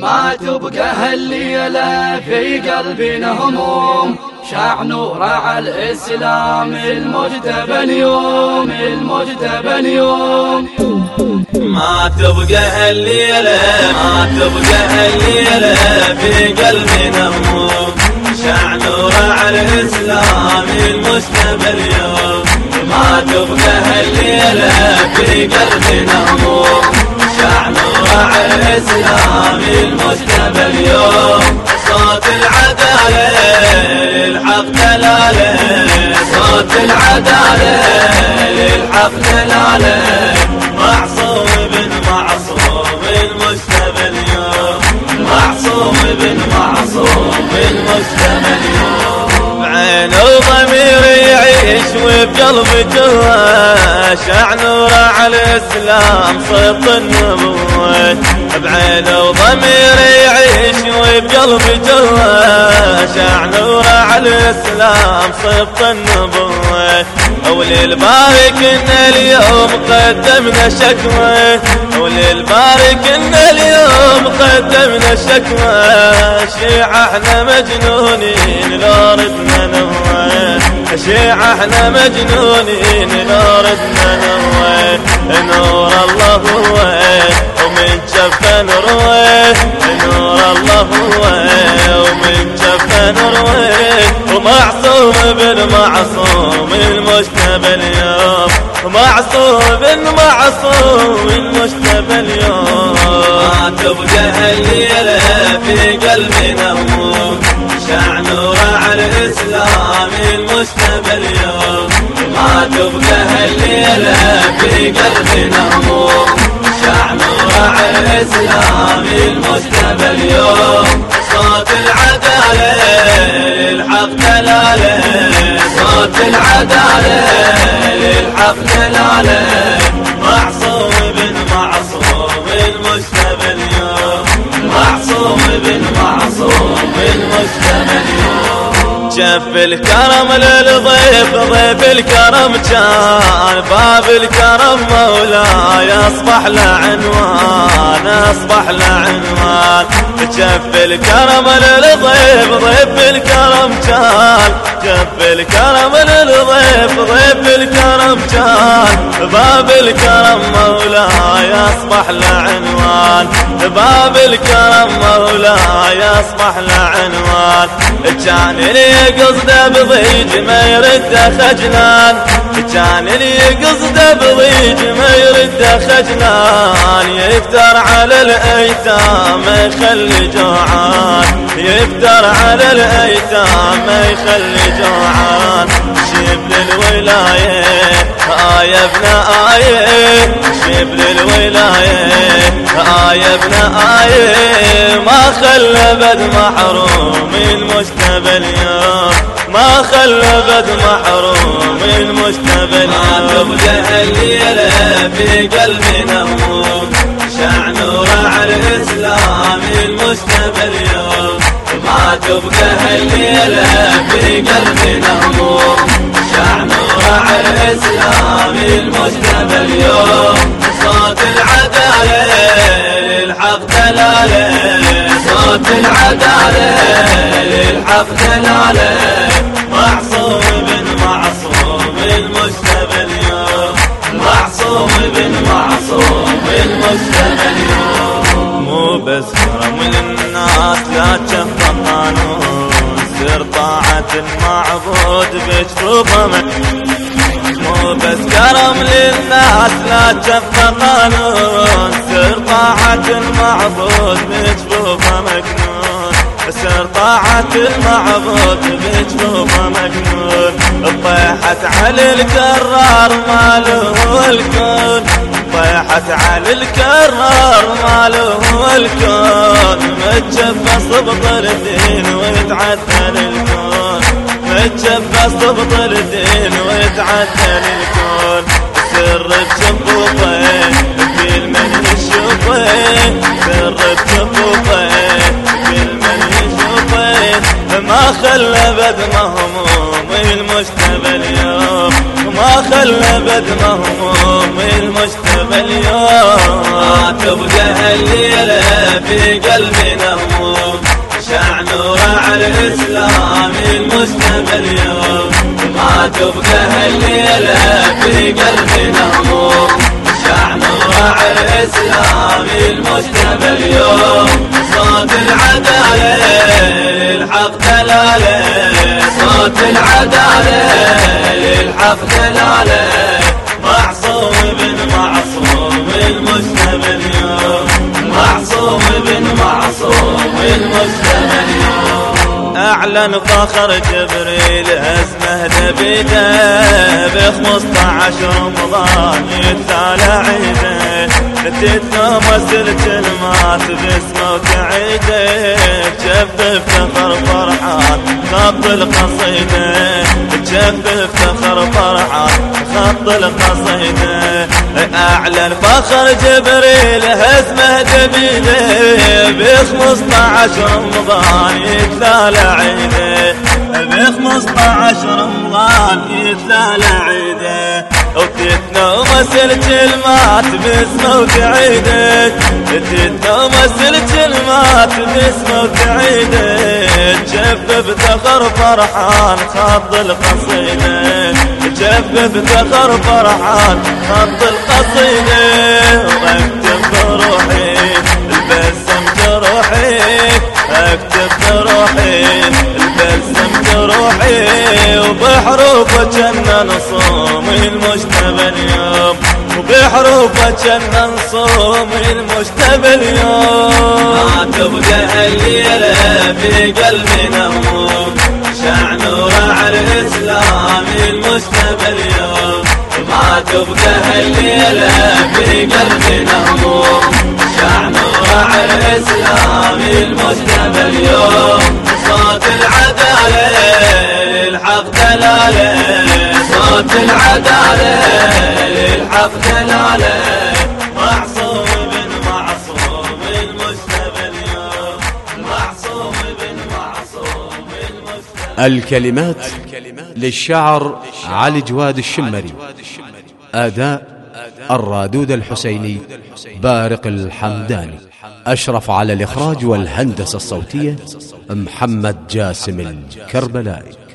ما تبقى هالليلة في قلبنا هموم شع نور على الإسلام المجتبى اليوم المجتبى اليوم. ما تبقى هالليلة ما تبقى هالليلة في قلبنا هموم شع نور على الإسلام المجتبى اليوم. ما تبقى هالليلة في قلبنا هموم على الإسلام المجتبى اليوم. صوت العدالة للحق دلالة. صوت العدالة للحق دلالة. وبقلب جوا شع نور على الإسلام صوت النبوة. بعين وضمير يعيش وبقلب جوا شع نور على الإسلام صوت النبوة. وللبارك إن اليوم قدمنا شكوى. وللبارك إن اليوم قدمنا شكوى. شيعة إحنا مجنونين لو ردنا نوى. شيعة إحنا مجنونين. لو ردنا نوى نور الله هو ومن جفا نروي نور الله هو ومن جفا نروي ومعصوم بالمعصوم المجتبى اليوم. معصوم بالمعصوم المجتبى اليوم. ما تبقى الليلة في قلبنا هموم الإسلام المجتبى اليوم. ما تبقى الليلة في قلبنا هموم شع نور على الإسلام المجتبى اليوم. صوت العدالة للحق دلالة. صوت العدالة للحق دلالة. شف الكرم للضيف ضيف الكرم كان باب الكرم مولاي أصبح له عنوان أصبح له عنوان. شف الكرم للضيف ضيف الكرم كان شف الكرم للضيف ضيف الكرم كان. باب الكرم مولاي اصبح له عنوان. باب الكرم مولاي اصبح له عنوان. كان لي قصده بضيج ما يرد خجلان. كان لي قصده بضيج ما يرد خجلان. يفتر على الأيتام يخلي جوعان. يفتر على الأيتام يخلي جوعان. شبل الولايه آية ابن آية شبل الولاية آية ابن آية ما خلى بد محروم المجتبى اليوم ما خلى بد محروم المجتبى اليوم تبقى الليلة في قلبنا هموم شع نور على الإسلام المجتبى اليوم ما تبقى الليلة في نور على الإسلام المجتبى اليوم. صوت العدالة للحق دلالة. صوت العدالة للحق دلالة. معصوم بن معصوم المجتبى اليوم. معصوم بن معصوم المجتبى اليوم. مو بس كرم للناس لا تشف قانون سر طاعة المعبود بجفوفه مو بس كرم للناس لا تشف قانون سر طاعة المعبود بجفوفه مكنون سر طاعة المعبود بجفوفه مكنون طيحت على الكرار ماله الكون طيحت على الكرار ماله الكون متجفى صبط الدين ويتعدل الكون. متجفى صبط الدين ويتعدل الكون سر بشفوفه كل من يشوفه. سر بشفوفه كل من يشوفه. ما خلى بد مهموم المجتبى اليوم. ما خلى الأبد مهموم المجتبى اليوم. ما تبقى الليلة في قلبنا هموم شع نور على الإسلام المجتبى اليوم. تبقى الليلة في قلبنا هموم شع نور على الإسلام المجتبى اليوم. صوت العدالة الحق دلالة. صوت العدالة الحق دلالة. معصوم أعلن فخر جبريل أزمه دبيده بخمسطعش رمضان يتالى عيده. نتيتنا مسل كلمات باسمه وتعيده تشفف فخر فرحان خط القصيدة. تشفف فخر فرحان خط القصيدة. أعلن فخر جبريل هزمه دبيله بخمسطعش رمضان يتلالى عيده بخمسطعش رمضان يتلالى عيده وتتنومس الكلمات باسمه وتعيدك تتنومس الكلمات باسمه وتعيدك جفف تخر فرحان خط القصيدة. جفف تخر فرحان خط القصيدة. وبحروفه جنة نصوم المجتبى اليوم. وبحروفه جنة نصوم المجتبى اليوم. ما تبقى الليلة في قلبنا هموم شع نور على الإسلام المجتبى اليوم. ما تبقى الليلة في قلبنا هموم شع نور على الإسلام المجتبى اليوم. صوت العدالة الحق دلالة صوت العدالة. الحق دلالة معصوم معصوم المجتبى اليوم. معصوم بن معصوم المجتبى الكلمات للشاعر علي جواد الشمري. أداء الرادود الحسيني بارق الحمداني. أشرف على الإخراج والهندسة الصوتية محمد جاسم الكربلائي.